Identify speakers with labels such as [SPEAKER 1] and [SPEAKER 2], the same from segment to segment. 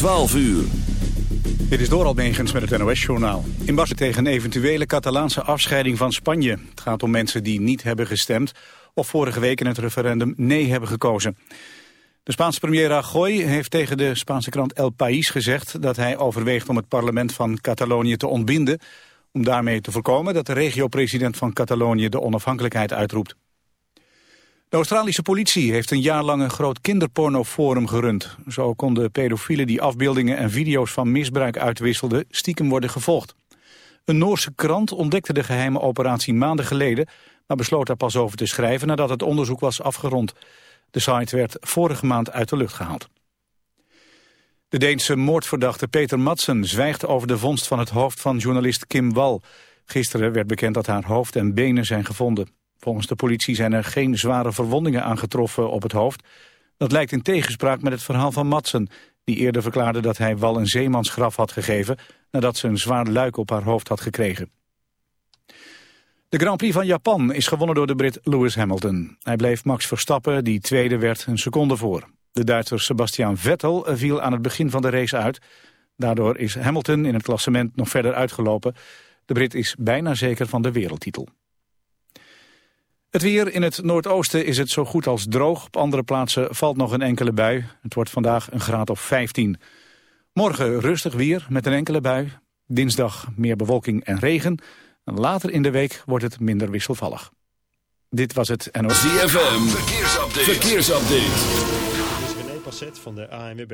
[SPEAKER 1] 12 uur.
[SPEAKER 2] Dit is Doral Negens met het NOS-journaal. In Bassen tegen een eventuele Catalaanse afscheiding van Spanje. Het gaat om mensen die niet hebben gestemd... of vorige week in het referendum nee hebben gekozen. De Spaanse premier Rajoy heeft tegen de Spaanse krant El País gezegd... dat hij overweegt om het parlement van Catalonië te ontbinden... om daarmee te voorkomen dat de regio-president van Catalonië de onafhankelijkheid uitroept. De Australische politie heeft een jaar lang een groot kinderpornoforum gerund. Zo konden pedofielen die afbeeldingen en video's van misbruik uitwisselden stiekem worden gevolgd. Een Noorse krant ontdekte de geheime operatie maanden geleden, maar besloot daar pas over te schrijven nadat het onderzoek was afgerond. De site werd vorige maand uit de lucht gehaald. De Deense moordverdachte Peter Madsen zwijgt over de vondst van het hoofd van journalist Kim Wall. Gisteren werd bekend dat haar hoofd en benen zijn gevonden. Volgens de politie zijn er geen zware verwondingen aangetroffen op het hoofd. Dat lijkt in tegenspraak met het verhaal van Madsen... die eerder verklaarde dat hij Wal een zeemansgraf had gegeven... nadat ze een zwaar luik op haar hoofd had gekregen. De Grand Prix van Japan is gewonnen door de Brit Lewis Hamilton. Hij bleef Max Verstappen, die tweede werd, een seconde voor. De Duitser Sebastian Vettel viel aan het begin van de race uit. Daardoor is Hamilton in het klassement nog verder uitgelopen. De Brit is bijna zeker van de wereldtitel. Het weer in het noordoosten is het zo goed als droog. Op andere plaatsen valt nog een enkele bui. Het wordt vandaag een graad of 15. Morgen rustig weer met een enkele bui. Dinsdag meer bewolking en regen. En later in de week wordt het minder wisselvallig. Dit was het NOS.
[SPEAKER 1] ZFM, verkeersupdate. verkeersupdate.
[SPEAKER 3] Dit is René Passet van de ANWB.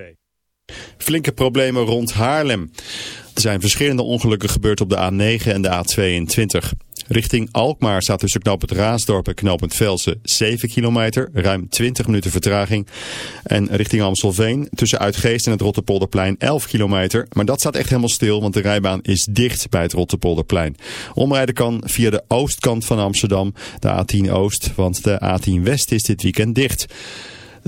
[SPEAKER 4] Flinke problemen rond Haarlem. Er zijn verschillende ongelukken gebeurd op de A9 en de A22. Richting Alkmaar staat tussen knooppunt Raasdorp en knooppunt Velsen 7 kilometer, ruim 20 minuten vertraging. En richting Amstelveen tussen Uitgeest en het Rotterpolderplein 11 kilometer. Maar dat staat echt helemaal stil, want de rijbaan is dicht bij het Rotterpolderplein. Omrijden kan via de oostkant van Amsterdam, de A10 Oost, want de A10 West is dit weekend dicht.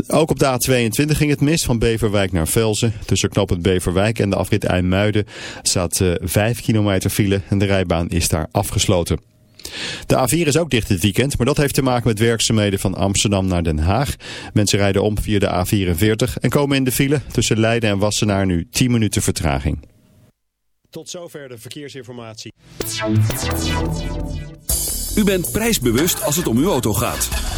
[SPEAKER 4] Ook op de A22 ging het mis van Beverwijk naar Velzen. Tussen knooppunt Beverwijk en de afrit IJmuiden staat uh, 5 kilometer file en de rijbaan is daar afgesloten. De A4 is ook dicht dit weekend, maar dat heeft te maken met werkzaamheden van Amsterdam naar Den Haag. Mensen rijden om via de A44 en komen in de file tussen Leiden en Wassenaar nu 10 minuten vertraging.
[SPEAKER 3] Tot zover de verkeersinformatie.
[SPEAKER 1] U bent prijsbewust als het om uw auto gaat.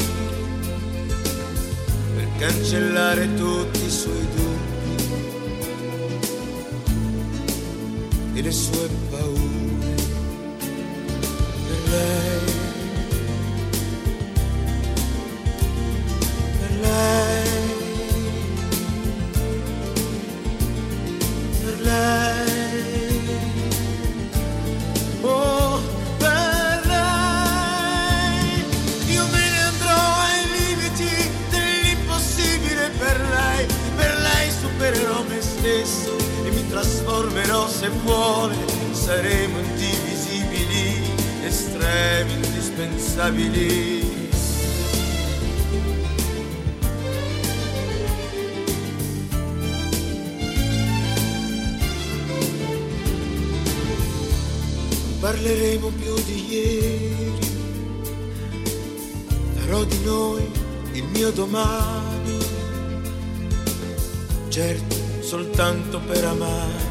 [SPEAKER 5] cancellare tutti i suoi dubbi e le sue paure per lei. Saremo indivisibili, estremi, indispensabili. parleremo più di ieri, farò di noi il mio domani, certo soltanto per amarci,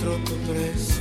[SPEAKER 5] dentro tu
[SPEAKER 6] presencia.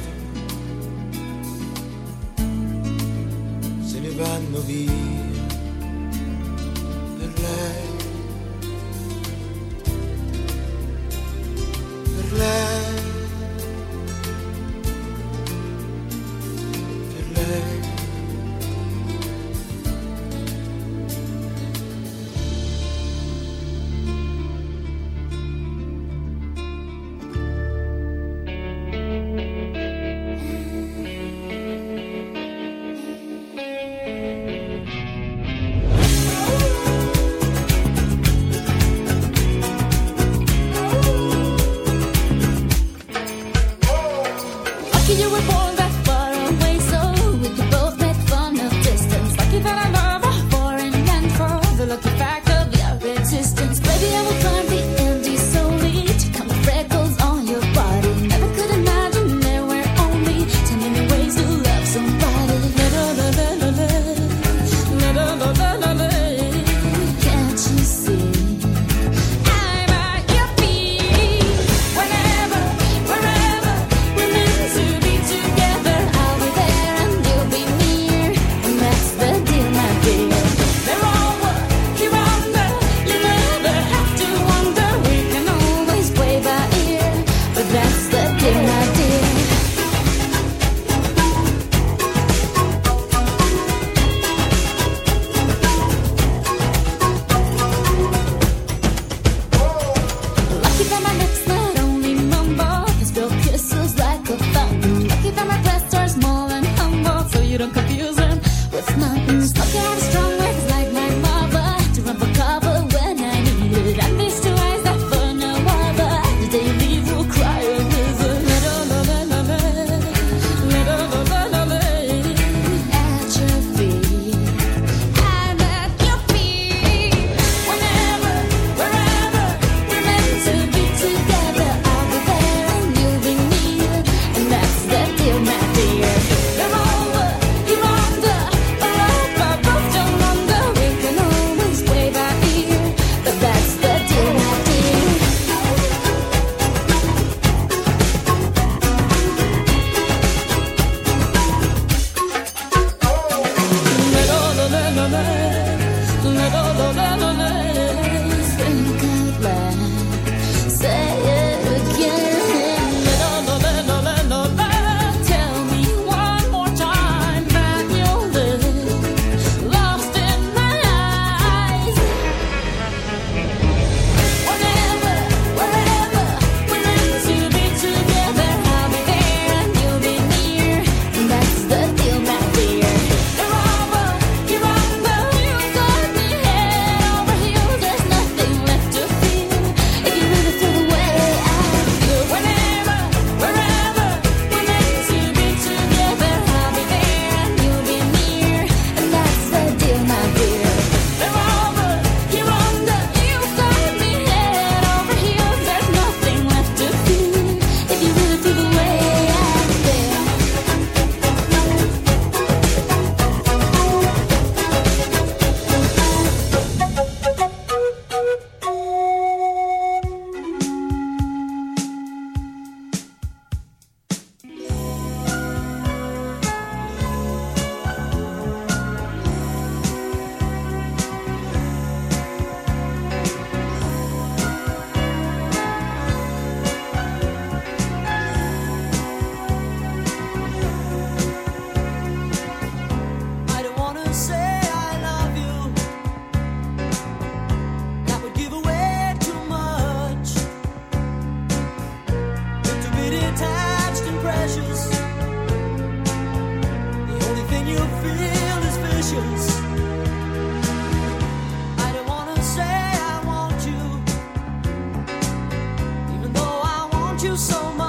[SPEAKER 6] You so
[SPEAKER 7] much.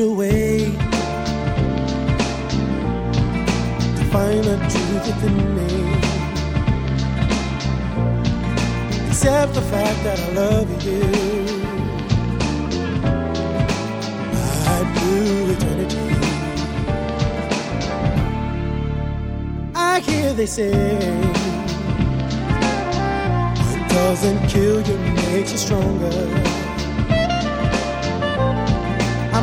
[SPEAKER 8] Need a way to find the truth within me. Except the fact that I love you. Right through eternity. I hear they say doesn't kill you makes you stronger.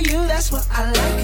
[SPEAKER 6] you, that's what I like.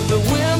[SPEAKER 9] with the wind.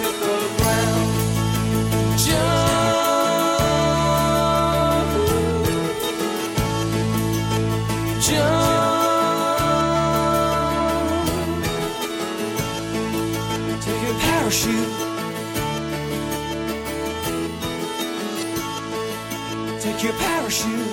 [SPEAKER 10] shoes.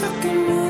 [SPEAKER 10] stuck
[SPEAKER 11] in